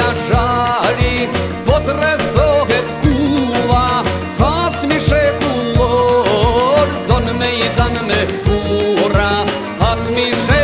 огня жалі, потребоги кула, смеше кулор, дон мейдан не кура, хасміше